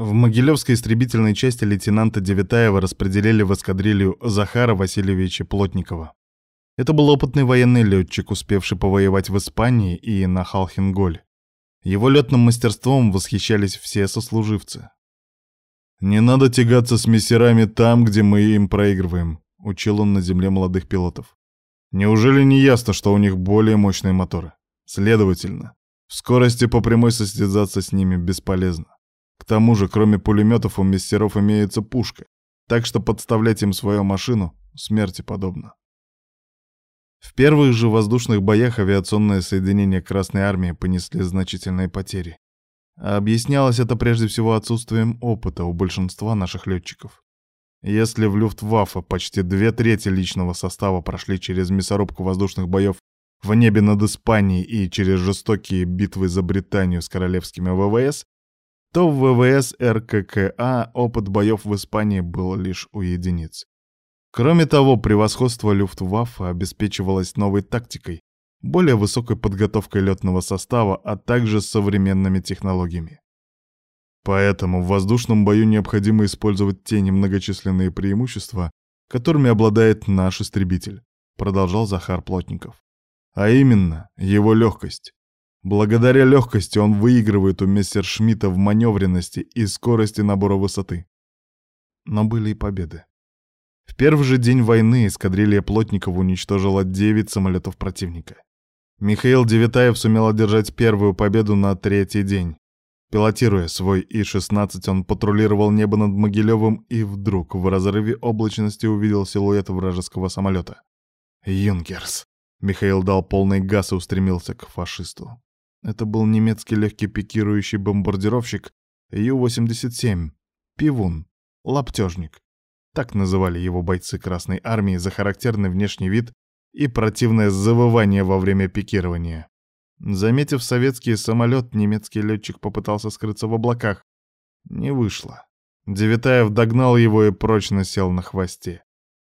В Могилевской истребительной части лейтенанта Девятаева распределили в эскадрилью Захара Васильевича Плотникова. Это был опытный военный летчик, успевший повоевать в Испании и на Халхинголе. Его летным мастерством восхищались все сослуживцы. «Не надо тягаться с мессерами там, где мы им проигрываем», — учил он на земле молодых пилотов. «Неужели не ясно, что у них более мощные моторы? Следовательно, в скорости по прямой состязаться с ними бесполезно. К тому же, кроме пулеметов, у мессеров имеется пушка, так что подставлять им свою машину смерти подобно. В первых же воздушных боях авиационные соединения Красной Армии понесли значительные потери. Объяснялось это прежде всего отсутствием опыта у большинства наших летчиков. Если в Люфтваффе почти две трети личного состава прошли через мясорубку воздушных боев в небе над Испанией и через жестокие битвы за Британию с королевскими ВВС, то в ВВС РККА опыт боев в Испании был лишь у единиц. Кроме того, превосходство Люфтваффе обеспечивалось новой тактикой, более высокой подготовкой летного состава, а также современными технологиями. Поэтому в воздушном бою необходимо использовать те немногочисленные преимущества, которыми обладает наш истребитель, продолжал Захар Плотников. А именно, его легкость. Благодаря легкости он выигрывает у мессершмитта в маневренности и скорости набора высоты. Но были и победы. В первый же день войны эскадрилья Плотникова уничтожила 9 самолетов противника. Михаил Девятаев сумел одержать первую победу на третий день. Пилотируя свой И-16, он патрулировал небо над Могилевым и вдруг в разрыве облачности увидел силуэт вражеского самолета. «Юнкерс!» Михаил дал полный газ и устремился к фашисту. Это был немецкий легкий пикирующий бомбардировщик Ю-87, пивун, лаптежник. Так называли его бойцы Красной Армии за характерный внешний вид и противное завывание во время пикирования. Заметив советский самолет, немецкий летчик попытался скрыться в облаках. Не вышло. Девятаев догнал его и прочно сел на хвосте.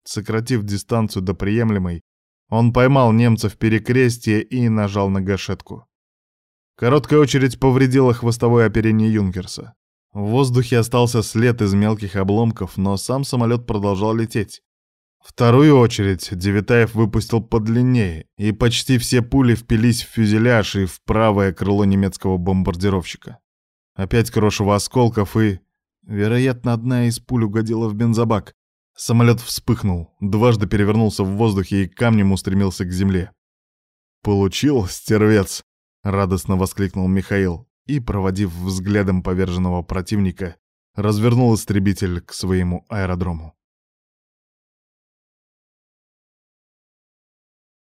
Сократив дистанцию до приемлемой, он поймал немца в перекрестие и нажал на гашетку. Короткая очередь повредила хвостовое оперение Юнкерса. В воздухе остался след из мелких обломков, но сам самолет продолжал лететь. Вторую очередь Девятаев выпустил подлиннее, и почти все пули впились в фюзеляж и в правое крыло немецкого бомбардировщика. Опять крошево осколков и... Вероятно, одна из пуль угодила в бензобак. Самолет вспыхнул, дважды перевернулся в воздухе и камнем устремился к земле. «Получил, стервец!» Радостно воскликнул Михаил и, проводив взглядом поверженного противника, развернул истребитель к своему аэродрому.